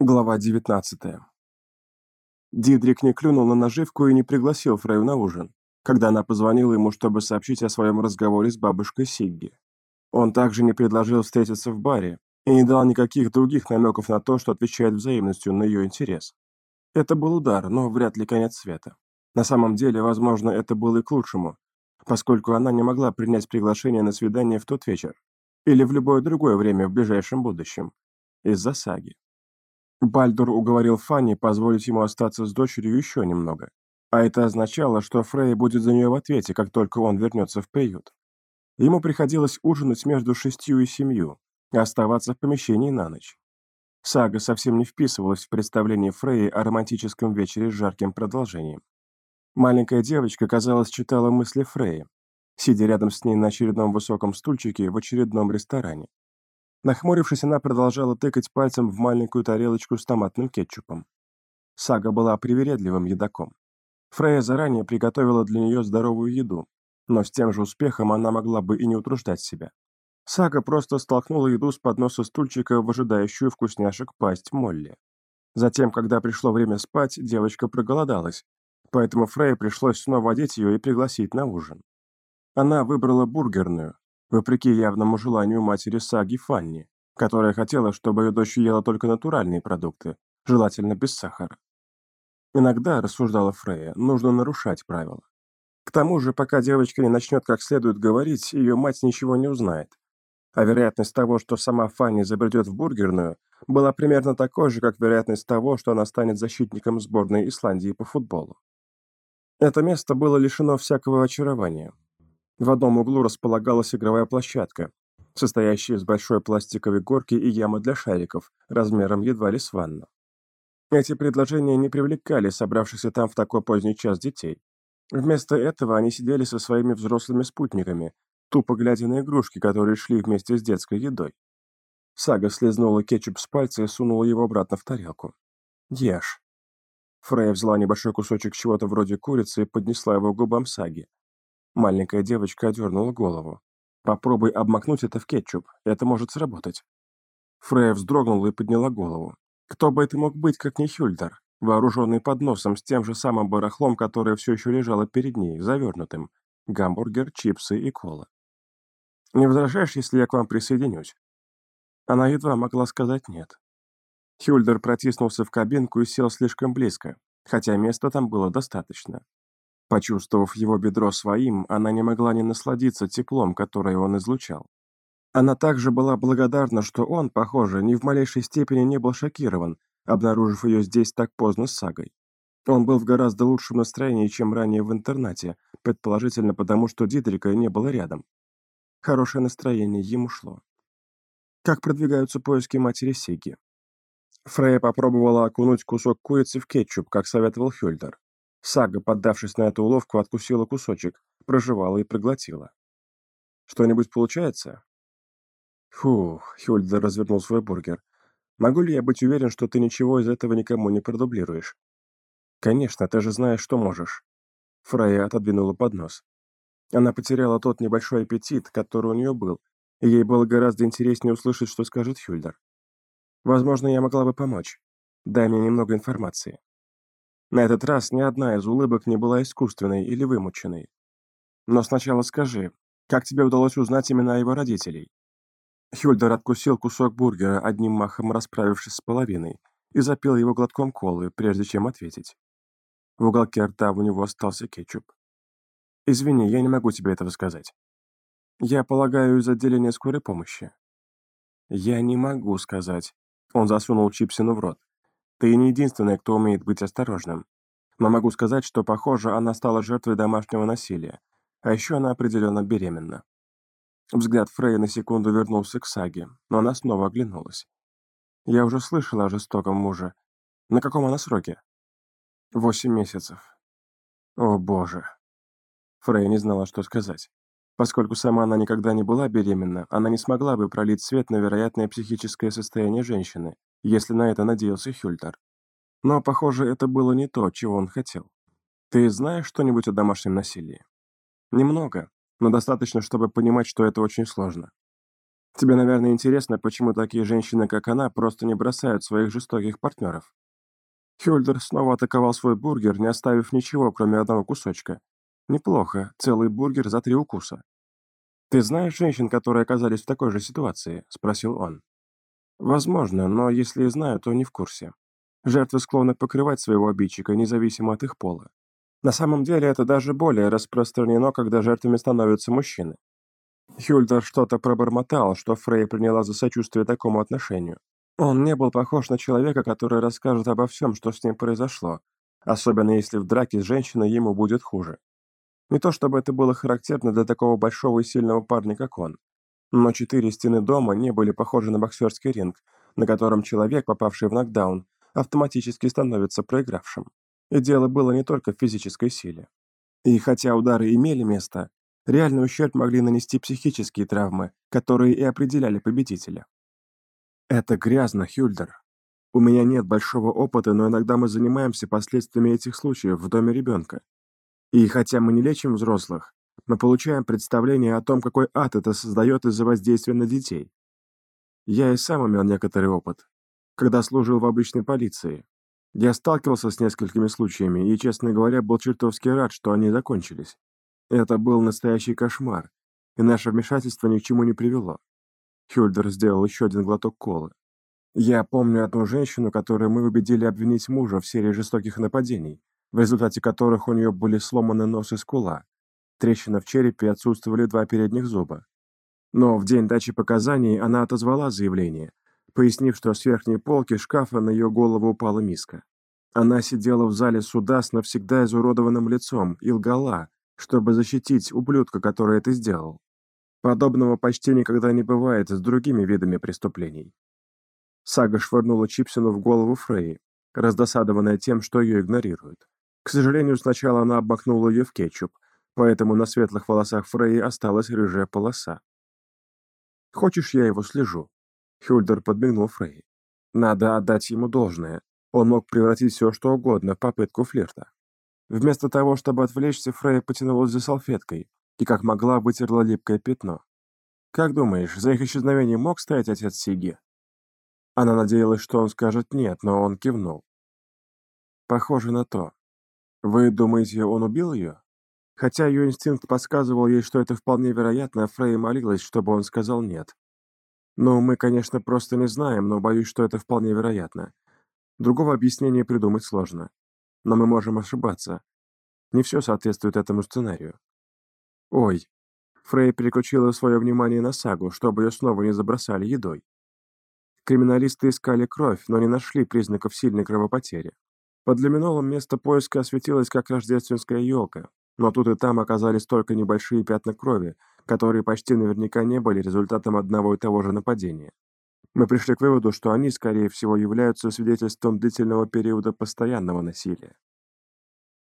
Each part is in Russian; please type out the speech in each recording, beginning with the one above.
Глава 19. Дидрик не клюнул на наживку и не пригласил Фрейю на ужин, когда она позвонила ему, чтобы сообщить о своем разговоре с бабушкой Сигги. Он также не предложил встретиться в баре и не дал никаких других намеков на то, что отвечает взаимностью на ее интерес. Это был удар, но вряд ли конец света. На самом деле, возможно, это было и к лучшему, поскольку она не могла принять приглашение на свидание в тот вечер или в любое другое время в ближайшем будущем, из-за саги. Бальдур уговорил Фанни позволить ему остаться с дочерью еще немного. А это означало, что Фрей будет за нее в ответе, как только он вернется в приют. Ему приходилось ужинать между шестью и семью, и оставаться в помещении на ночь. Сага совсем не вписывалась в представление Фреи о романтическом вечере с жарким продолжением. Маленькая девочка, казалось, читала мысли Фреи, сидя рядом с ней на очередном высоком стульчике в очередном ресторане. Нахмурившись, она продолжала тыкать пальцем в маленькую тарелочку с томатным кетчупом. Сага была привередливым едоком. Фрея заранее приготовила для нее здоровую еду, но с тем же успехом она могла бы и не утруждать себя. Сага просто столкнула еду с подноса стульчика в ожидающую вкусняшек пасть Молли. Затем, когда пришло время спать, девочка проголодалась, поэтому Фрей пришлось снова одеть ее и пригласить на ужин. Она выбрала бургерную, вопреки явному желанию матери Саги Фанни, которая хотела, чтобы ее дочь ела только натуральные продукты, желательно без сахара. Иногда, рассуждала Фрея, нужно нарушать правила. К тому же, пока девочка не начнет как следует говорить, ее мать ничего не узнает. А вероятность того, что сама Фанни забредет в бургерную, была примерно такой же, как вероятность того, что она станет защитником сборной Исландии по футболу. Это место было лишено всякого очарования, в одном углу располагалась игровая площадка, состоящая из большой пластиковой горки и ямы для шариков, размером едва ли с ванну. Эти предложения не привлекали собравшихся там в такой поздний час детей. Вместо этого они сидели со своими взрослыми спутниками, тупо глядя на игрушки, которые шли вместе с детской едой. Сага слезнула кетчуп с пальца и сунула его обратно в тарелку. «Ешь». Фрея взяла небольшой кусочек чего-то вроде курицы и поднесла его к губам Саги. Маленькая девочка одернула голову. «Попробуй обмакнуть это в кетчуп, это может сработать». Фрея вздрогнула и подняла голову. Кто бы это мог быть, как не Хюльдер, вооруженный подносом с тем же самым барахлом, которое все еще лежало перед ней, завернутым. Гамбургер, чипсы и кола. «Не возражаешь, если я к вам присоединюсь?» Она едва могла сказать «нет». Хюльдер протиснулся в кабинку и сел слишком близко, хотя места там было достаточно. Почувствовав его бедро своим, она не могла не насладиться теплом, которое он излучал. Она также была благодарна, что он, похоже, ни в малейшей степени не был шокирован, обнаружив ее здесь так поздно с сагой. Он был в гораздо лучшем настроении, чем ранее в интернате, предположительно потому, что Дидрика не было рядом. Хорошее настроение ему шло. Как продвигаются поиски матери Сиги? Фрея попробовала окунуть кусок курицы в кетчуп, как советовал Хюльдер. Сага, поддавшись на эту уловку, откусила кусочек, прожевала и проглотила. «Что-нибудь получается?» «Фух», — Хюльдер развернул свой бургер. «Могу ли я быть уверен, что ты ничего из этого никому не продублируешь?» «Конечно, ты же знаешь, что можешь». Фрейя отодвинула поднос. Она потеряла тот небольшой аппетит, который у нее был, и ей было гораздо интереснее услышать, что скажет Хюльдер. «Возможно, я могла бы помочь. Дай мне немного информации». На этот раз ни одна из улыбок не была искусственной или вымученной. Но сначала скажи, как тебе удалось узнать имена его родителей? Хюльдер откусил кусок бургера, одним махом расправившись с половиной, и запил его глотком колы, прежде чем ответить. В уголке рта у него остался кетчуп. «Извини, я не могу тебе этого сказать. Я полагаю, из отделения скорой помощи». «Я не могу сказать». Он засунул Чипсину в рот. Ты не единственная, кто умеет быть осторожным. Но могу сказать, что, похоже, она стала жертвой домашнего насилия. А еще она определенно беременна. Взгляд Фрей на секунду вернулся к Саге, но она снова оглянулась. Я уже слышала о жестоком муже. На каком она сроке? Восемь месяцев. О, боже. Фрей не знала, что сказать. Поскольку сама она никогда не была беременна, она не смогла бы пролить свет на вероятное психическое состояние женщины, если на это надеялся Хюльтер. Но, похоже, это было не то, чего он хотел. Ты знаешь что-нибудь о домашнем насилии? Немного, но достаточно, чтобы понимать, что это очень сложно. Тебе, наверное, интересно, почему такие женщины, как она, просто не бросают своих жестоких партнеров. Хюльдер снова атаковал свой бургер, не оставив ничего, кроме одного кусочка. Неплохо, целый бургер за три укуса. «Ты знаешь женщин, которые оказались в такой же ситуации?» – спросил он. «Возможно, но если и знаю, то не в курсе. Жертвы склонны покрывать своего обидчика, независимо от их пола. На самом деле это даже более распространено, когда жертвами становятся мужчины. Хюльдер что-то пробормотал, что Фрей приняла за сочувствие такому отношению. Он не был похож на человека, который расскажет обо всем, что с ним произошло, особенно если в драке с женщиной ему будет хуже. Не то чтобы это было характерно для такого большого и сильного парня, как он. Но четыре стены дома не были похожи на боксерский ринг, на котором человек, попавший в нокдаун, автоматически становится проигравшим. И дело было не только в физической силе. И хотя удары имели место, Реальный ущерб могли нанести психические травмы, которые и определяли победителя. Это грязно, Хюльдер. У меня нет большого опыта, но иногда мы занимаемся последствиями этих случаев в доме ребенка. И хотя мы не лечим взрослых, мы получаем представление о том, какой ад это создает из-за воздействия на детей. Я и сам имел некоторый опыт, когда служил в обычной полиции. Я сталкивался с несколькими случаями и, честно говоря, был чертовски рад, что они закончились. Это был настоящий кошмар, и наше вмешательство ни к чему не привело. Хюльдер сделал еще один глоток колы. Я помню одну женщину, которую мы убедили обвинить мужа в серии жестоких нападений, в результате которых у нее были сломаны нос и скула, трещина в черепе и отсутствовали два передних зуба. Но в день дачи показаний она отозвала заявление, пояснив, что с верхней полки шкафа на ее голову упала миска. Она сидела в зале суда с навсегда изуродованным лицом и лгала, чтобы защитить ублюдка, который это сделал. Подобного почти никогда не бывает с другими видами преступлений. Сага швырнула Чипсину в голову Фрей, раздосадованная тем, что ее игнорируют. К сожалению, сначала она обмакнула ее в кетчуп, поэтому на светлых волосах Фрей осталась рыжая полоса. «Хочешь, я его слежу?» Хюльдер подмигнул Фрей. «Надо отдать ему должное. Он мог превратить все, что угодно, в попытку флирта». Вместо того, чтобы отвлечься, Фрейя потянулась за салфеткой и, как могла, вытерла липкое пятно. «Как думаешь, за их исчезновением мог стоять отец Сиги?» Она надеялась, что он скажет «нет», но он кивнул. «Похоже на то. Вы думаете, он убил ее?» Хотя ее инстинкт подсказывал ей, что это вполне вероятно, Фрейя молилась, чтобы он сказал «нет». «Ну, мы, конечно, просто не знаем, но боюсь, что это вполне вероятно. Другого объяснения придумать сложно но мы можем ошибаться. Не все соответствует этому сценарию. Ой. Фрей переключила свое внимание на сагу, чтобы ее снова не забросали едой. Криминалисты искали кровь, но не нашли признаков сильной кровопотери. Под люминолом место поиска осветилось как рождественская елка, но тут и там оказались только небольшие пятна крови, которые почти наверняка не были результатом одного и того же нападения. Мы пришли к выводу, что они, скорее всего, являются свидетельством длительного периода постоянного насилия.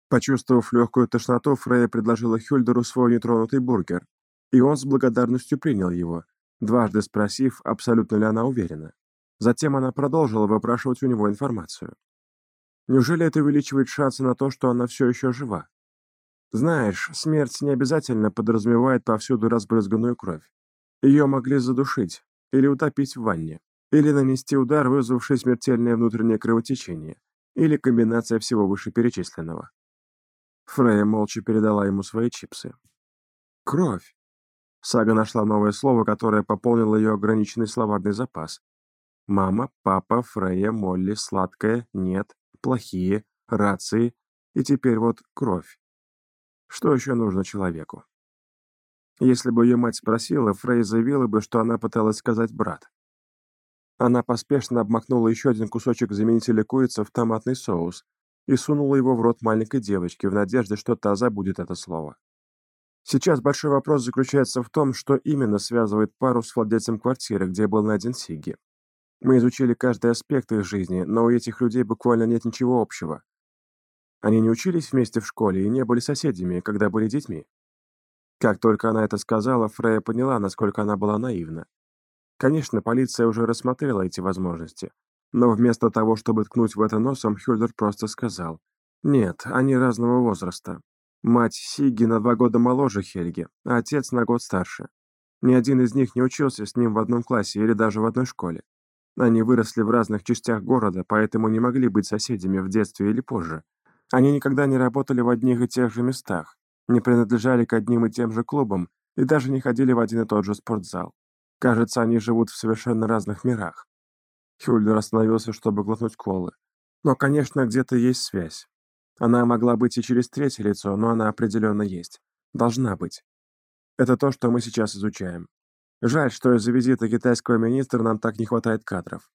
Почувствовав легкую тошноту, Фрея предложила Хюльдеру свой нетронутый бургер, и он с благодарностью принял его, дважды спросив, абсолютно ли она уверена. Затем она продолжила выпрашивать у него информацию. Неужели это увеличивает шансы на то, что она все еще жива? Знаешь, смерть не обязательно подразумевает повсюду разбрызганную кровь. Ее могли задушить, или утопить в ванне, или нанести удар, вызвавший смертельное внутреннее кровотечение, или комбинация всего вышеперечисленного. Фрея молча передала ему свои чипсы. «Кровь!» Сага нашла новое слово, которое пополнило ее ограниченный словарный запас. «Мама, папа, Фрея, Молли, сладкое, нет, плохие, рации, и теперь вот кровь. Что еще нужно человеку?» Если бы ее мать спросила, Фрей заявила бы, что она пыталась сказать брат. Она поспешно обмакнула еще один кусочек заменителя курицы в томатный соус и сунула его в рот маленькой девочки в надежде, что та забудет это слово. Сейчас большой вопрос заключается в том, что именно связывает пару с владельцем квартиры, где был найден Сиги. Мы изучили каждый аспект их жизни, но у этих людей буквально нет ничего общего. Они не учились вместе в школе и не были соседями, когда были детьми. Как только она это сказала, Фрея поняла, насколько она была наивна. Конечно, полиция уже рассмотрела эти возможности, но вместо того, чтобы ткнуть в это носом, Хюльдер просто сказал, «Нет, они разного возраста. Мать Сиги на два года моложе Хельги, а отец на год старше. Ни один из них не учился с ним в одном классе или даже в одной школе. Они выросли в разных частях города, поэтому не могли быть соседями в детстве или позже. Они никогда не работали в одних и тех же местах, не принадлежали к одним и тем же клубам и даже не ходили в один и тот же спортзал. Кажется, они живут в совершенно разных мирах. Хюльдер остановился, чтобы глотнуть колы. Но, конечно, где-то есть связь. Она могла быть и через третье лицо, но она определенно есть. Должна быть. Это то, что мы сейчас изучаем. Жаль, что из-за визита китайского министра нам так не хватает кадров.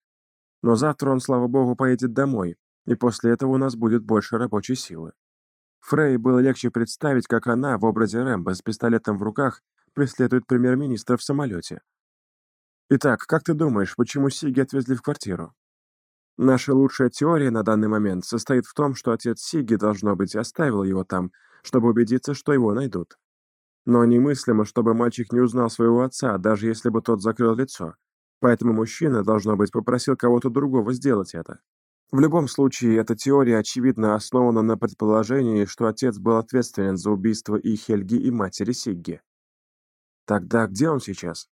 Но завтра он, слава богу, поедет домой, и после этого у нас будет больше рабочей силы. Фрей было легче представить, как она в образе Рэмбо с пистолетом в руках преследует премьер-министра в самолете. Итак, как ты думаешь, почему Сиги отвезли в квартиру? Наша лучшая теория на данный момент состоит в том, что отец Сиги, должно быть, оставил его там, чтобы убедиться, что его найдут. Но немыслимо, чтобы мальчик не узнал своего отца, даже если бы тот закрыл лицо. Поэтому мужчина, должно быть, попросил кого-то другого сделать это. В любом случае, эта теория, очевидно, основана на предположении, что отец был ответственен за убийство и Хельги, и матери Сигги. Тогда где он сейчас?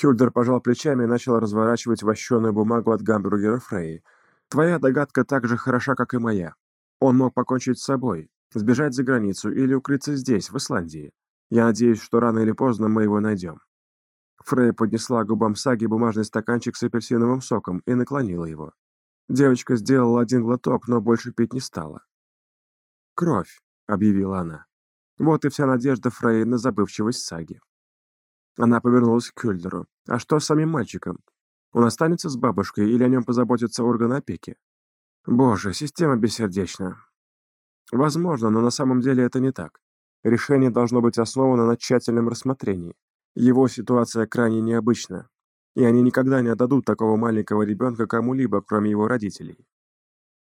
Хюльдер пожал плечами и начал разворачивать вощеную бумагу от гамбургера Фрей. Твоя догадка так же хороша, как и моя. Он мог покончить с собой, сбежать за границу или укрыться здесь, в Исландии. Я надеюсь, что рано или поздно мы его найдем». Фрей поднесла губам Саги бумажный стаканчик с апельсиновым соком и наклонила его. Девочка сделала один глоток, но больше пить не стала. «Кровь», — объявила она. Вот и вся надежда Фрей на забывчивость Саги. Она повернулась к Кюльдеру. «А что с самим мальчиком? Он останется с бабушкой или о нем позаботится орган опеки?» «Боже, система бессердечна». «Возможно, но на самом деле это не так. Решение должно быть основано на тщательном рассмотрении. Его ситуация крайне необычна, и они никогда не отдадут такого маленького ребенка кому-либо, кроме его родителей.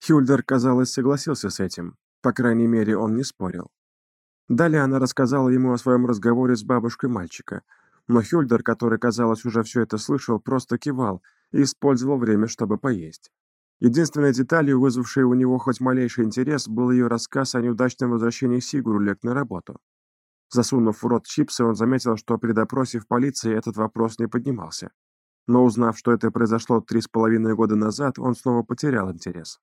Хюльдер, казалось, согласился с этим, по крайней мере, он не спорил. Далее она рассказала ему о своем разговоре с бабушкой мальчика, но Хюльдер, который, казалось, уже все это слышал, просто кивал и использовал время, чтобы поесть. Единственной деталью, вызвавшей у него хоть малейший интерес, был ее рассказ о неудачном возвращении Сигурлек на работу. Засунув в рот чипсы, он заметил, что при допросе в полиции этот вопрос не поднимался. Но узнав, что это произошло три с половиной года назад, он снова потерял интерес.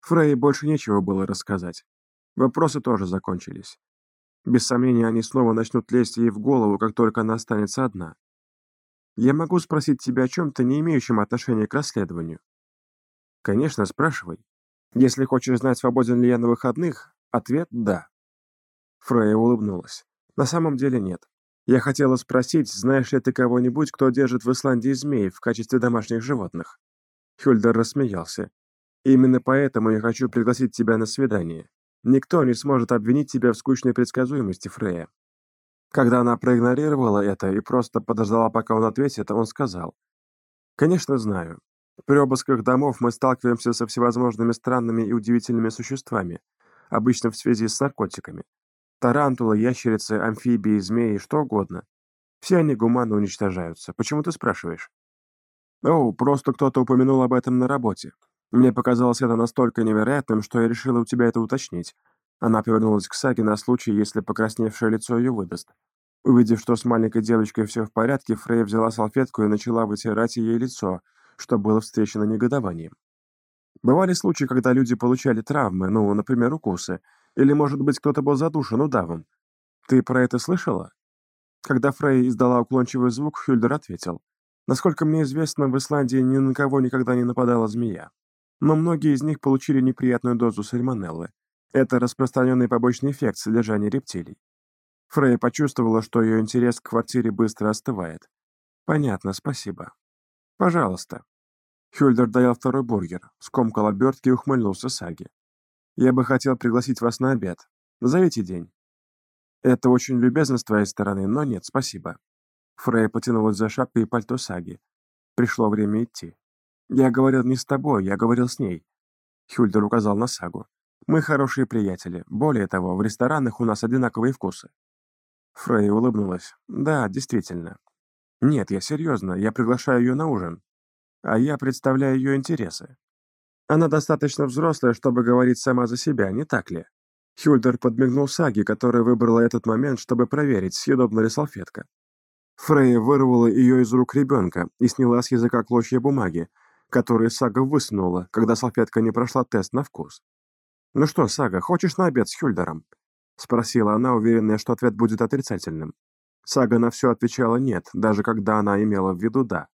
Фрей больше нечего было рассказать. Вопросы тоже закончились. Без сомнения, они снова начнут лезть ей в голову, как только она останется одна. «Я могу спросить тебя о чем-то, не имеющем отношения к расследованию?» Конечно, спрашивай. Если хочешь знать, свободен ли я на выходных, ответ – да. Фрея улыбнулась. На самом деле нет. Я хотела спросить, знаешь ли ты кого-нибудь, кто держит в Исландии змей в качестве домашних животных? Хюльдер рассмеялся. Именно поэтому я хочу пригласить тебя на свидание. Никто не сможет обвинить тебя в скучной предсказуемости, Фрея. Когда она проигнорировала это и просто подождала, пока он ответит, он сказал. «Конечно, знаю. При обысках домов мы сталкиваемся со всевозможными странными и удивительными существами, обычно в связи с наркотиками. Тарантулы, ящерицы, амфибии, змеи, что угодно. Все они гуманно уничтожаются. Почему ты спрашиваешь? О, просто кто-то упомянул об этом на работе. Мне показалось это настолько невероятным, что я решила у тебя это уточнить. Она повернулась к Саге на случай, если покрасневшее лицо ее выдаст. Увидев, что с маленькой девочкой все в порядке, Фрей взяла салфетку и начала вытирать ей лицо, что было встречено негодованием. Бывали случаи, когда люди получали травмы, ну, например, укусы, или, может быть, кто-то был задушен удавом. Ты про это слышала? Когда Фрей издала уклончивый звук, Хюльдер ответил. Насколько мне известно, в Исландии ни на кого никогда не нападала змея. Но многие из них получили неприятную дозу сальмонеллы. Это распространенный побочный эффект содержания рептилий. Фрей почувствовала, что ее интерес к квартире быстро остывает. «Понятно, спасибо». «Пожалуйста». Хюльдер доел второй бургер, скомкал обертки и ухмыльнулся Саги. «Я бы хотел пригласить вас на обед. Назовите день». «Это очень любезно с твоей стороны, но нет, спасибо». Фрей потянулась за шапкой и пальто Саги. Пришло время идти. «Я говорил не с тобой, я говорил с ней». Хюльдер указал на Сагу. «Мы хорошие приятели. Более того, в ресторанах у нас одинаковые вкусы». Фрей улыбнулась. «Да, действительно. Нет, я серьезно, я приглашаю ее на ужин. А я представляю ее интересы. Она достаточно взрослая, чтобы говорить сама за себя, не так ли? Хюльдер подмигнул Саги, которая выбрала этот момент, чтобы проверить, съедобна ли салфетка. Фрейя вырвала ее из рук ребенка и сняла с языка клочья бумаги, которые Сага высунула, когда салфетка не прошла тест на вкус. «Ну что, Сага, хочешь на обед с Хюльдером?» — спросила она, уверенная, что ответ будет отрицательным. Сага на все отвечала «нет», даже когда она имела в виду «да».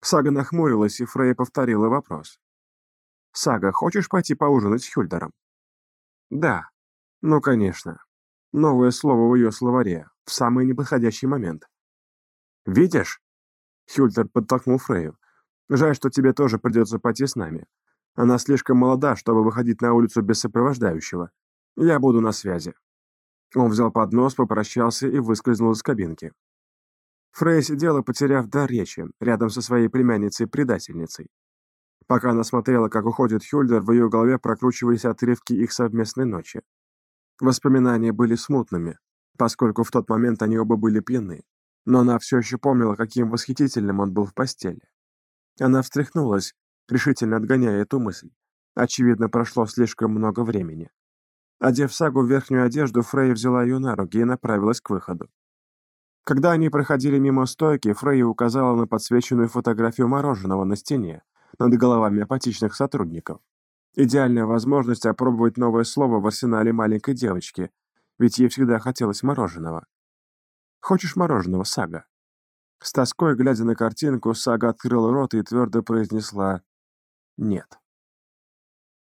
Сага нахмурилась, и Фрейя повторила вопрос. «Сага, хочешь пойти поужинать с Хюльдером?» «Да. Ну, конечно. Новое слово в ее словаре, в самый неподходящий момент. «Видишь?» Хюльтер подтолкнул Фрейю. «Жаль, что тебе тоже придется пойти с нами. Она слишком молода, чтобы выходить на улицу без сопровождающего. Я буду на связи». Он взял поднос, попрощался и выскользнул из кабинки. Фрей сидела, потеряв дар речи, рядом со своей племянницей-предательницей. Пока она смотрела, как уходит Хюльдер, в ее голове прокручивались отрывки их совместной ночи. Воспоминания были смутными, поскольку в тот момент они оба были пьяны но она все еще помнила, каким восхитительным он был в постели. Она встряхнулась, решительно отгоняя эту мысль. Очевидно, прошло слишком много времени. Одев Сагу в верхнюю одежду, Фрей взяла ее на руки и направилась к выходу. Когда они проходили мимо стойки, Фрей указала на подсвеченную фотографию мороженого на стене над головами апатичных сотрудников. Идеальная возможность опробовать новое слово в арсенале маленькой девочки, ведь ей всегда хотелось мороженого. Хочешь мороженого, Сага?» С тоской, глядя на картинку, Сага открыла рот и твердо произнесла «нет».